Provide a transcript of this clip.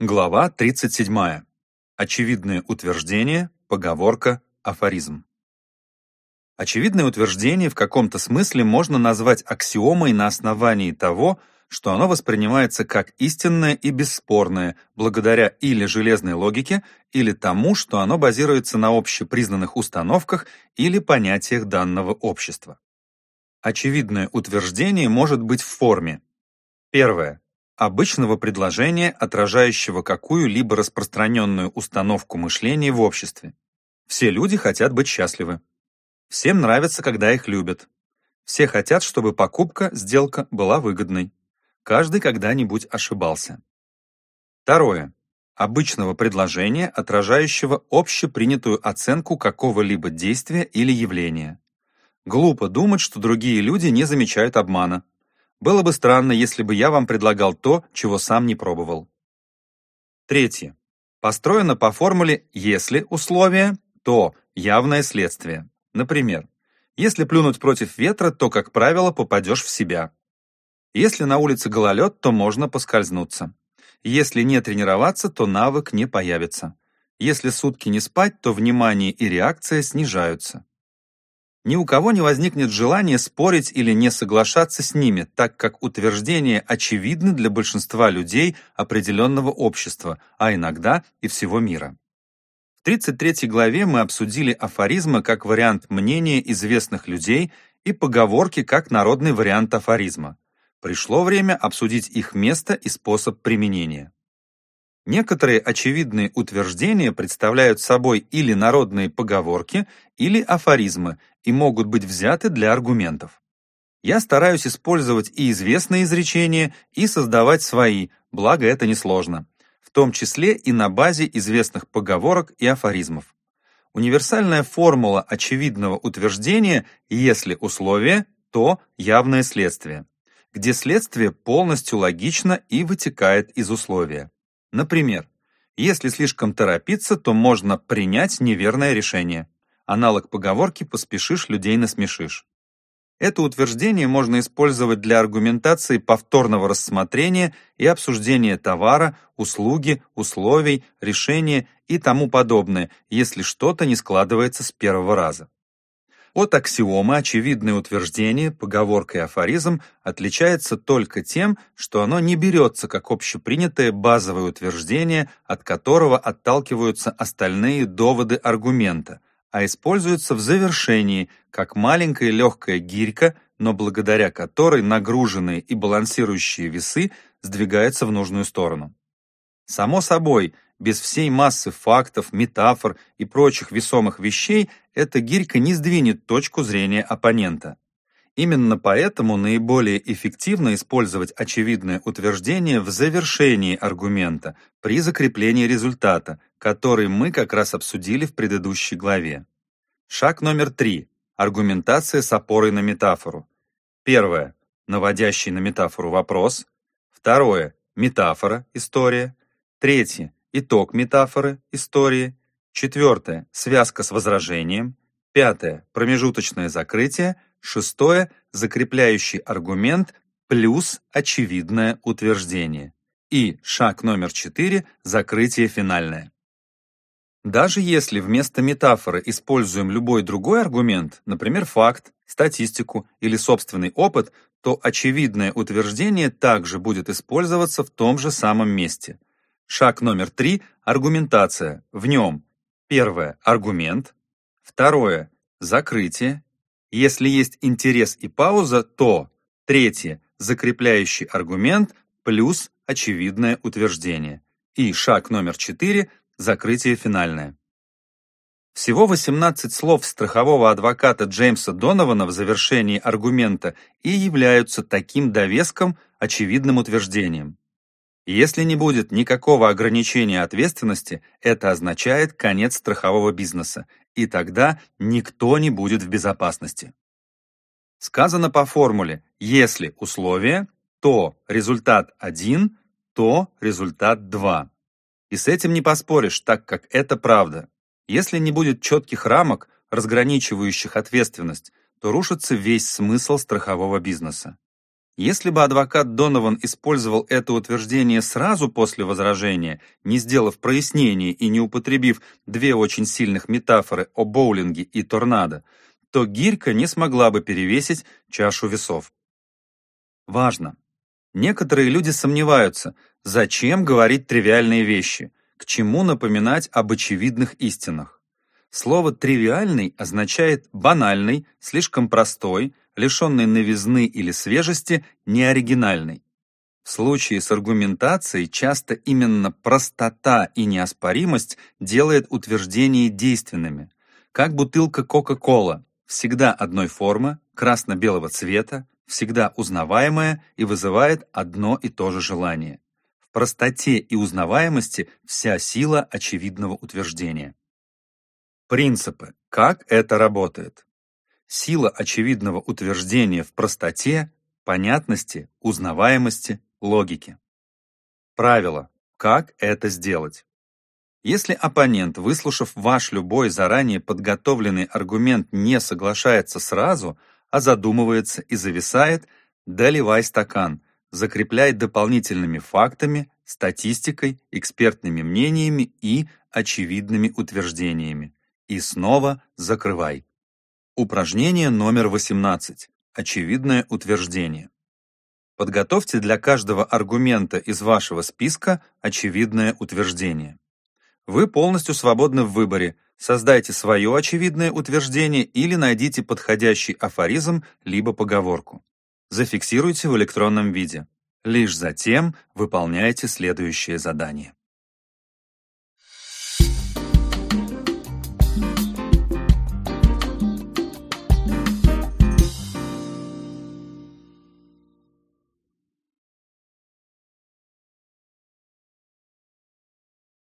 Глава 37. Очевидные утверждения, поговорка, афоризм. Очевидное утверждение в каком-то смысле можно назвать аксиомой на основании того, что оно воспринимается как истинное и бесспорное, благодаря или железной логике, или тому, что оно базируется на общепризнанных установках или понятиях данного общества. Очевидное утверждение может быть в форме. Первое обычного предложения, отражающего какую-либо распространенную установку мышления в обществе. Все люди хотят быть счастливы. Всем нравится, когда их любят. Все хотят, чтобы покупка, сделка была выгодной. Каждый когда-нибудь ошибался. Второе. Обычного предложения, отражающего общепринятую оценку какого-либо действия или явления. Глупо думать, что другие люди не замечают обмана. Было бы странно, если бы я вам предлагал то, чего сам не пробовал. Третье. Построено по формуле «если условие, то явное следствие». Например, если плюнуть против ветра, то, как правило, попадешь в себя. Если на улице гололед, то можно поскользнуться. Если не тренироваться, то навык не появится. Если сутки не спать, то внимание и реакция снижаются ни у кого не возникнет желания спорить или не соглашаться с ними, так как утверждения очевидны для большинства людей определенного общества, а иногда и всего мира. В 33 главе мы обсудили афоризмы как вариант мнения известных людей и поговорки как народный вариант афоризма. Пришло время обсудить их место и способ применения. Некоторые очевидные утверждения представляют собой или народные поговорки, или афоризмы и могут быть взяты для аргументов. Я стараюсь использовать и известные изречения, и создавать свои, благо это несложно, в том числе и на базе известных поговорок и афоризмов. Универсальная формула очевидного утверждения «если условие, то явное следствие», где следствие полностью логично и вытекает из условия. Например, если слишком торопиться, то можно принять неверное решение. Аналог поговорки «поспешишь, людей насмешишь». Это утверждение можно использовать для аргументации повторного рассмотрения и обсуждения товара, услуги, условий, решения и тому подобное, если что-то не складывается с первого раза. От аксиомы очевидное утверждение, поговорка и афоризм отличается только тем, что оно не берется как общепринятое базовое утверждение, от которого отталкиваются остальные доводы аргумента, а используется в завершении, как маленькая легкая гирька, но благодаря которой нагруженные и балансирующие весы сдвигаются в нужную сторону. Само собой, без всей массы фактов, метафор и прочих весомых вещей эта гирька не сдвинет точку зрения оппонента. Именно поэтому наиболее эффективно использовать очевидное утверждение в завершении аргумента, при закреплении результата, который мы как раз обсудили в предыдущей главе. Шаг номер три. Аргументация с опорой на метафору. Первое. Наводящий на метафору вопрос. Второе. Метафора, история. Третье итог метафоры, истории. Четвертое – связка с возражением. Пятое – промежуточное закрытие. Шестое – закрепляющий аргумент плюс очевидное утверждение. И шаг номер четыре – закрытие финальное. Даже если вместо метафоры используем любой другой аргумент, например, факт, статистику или собственный опыт, то очевидное утверждение также будет использоваться в том же самом месте. Шаг номер три – аргументация. В нем первое – аргумент, второе – закрытие. Если есть интерес и пауза, то третье – закрепляющий аргумент плюс очевидное утверждение. И шаг номер четыре – закрытие финальное. Всего 18 слов страхового адвоката Джеймса Донована в завершении аргумента и являются таким довеском, очевидным утверждением. Если не будет никакого ограничения ответственности, это означает конец страхового бизнеса, и тогда никто не будет в безопасности. Сказано по формуле «если условие, то результат 1, то результат 2». И с этим не поспоришь, так как это правда. Если не будет четких рамок, разграничивающих ответственность, то рушится весь смысл страхового бизнеса. Если бы адвокат Донован использовал это утверждение сразу после возражения, не сделав прояснений и не употребив две очень сильных метафоры о боулинге и торнадо, то гирька не смогла бы перевесить чашу весов. Важно! Некоторые люди сомневаются, зачем говорить тривиальные вещи, к чему напоминать об очевидных истинах. Слово «тривиальный» означает «банальный», «слишком простой», лишенный новизны или свежести, неоригинальный. В случае с аргументацией часто именно простота и неоспоримость делает утверждения действенными, как бутылка Кока-Кола, всегда одной формы, красно-белого цвета, всегда узнаваемая и вызывает одно и то же желание. В простоте и узнаваемости вся сила очевидного утверждения. Принципы. Как это работает? Сила очевидного утверждения в простоте, понятности, узнаваемости, логике. Правило. Как это сделать? Если оппонент, выслушав ваш любой заранее подготовленный аргумент, не соглашается сразу, а задумывается и зависает, доливай стакан, закрепляй дополнительными фактами, статистикой, экспертными мнениями и очевидными утверждениями. И снова закрывай. Упражнение номер 18. Очевидное утверждение. Подготовьте для каждого аргумента из вашего списка очевидное утверждение. Вы полностью свободны в выборе. Создайте свое очевидное утверждение или найдите подходящий афоризм либо поговорку. Зафиксируйте в электронном виде. Лишь затем выполняйте следующее задание.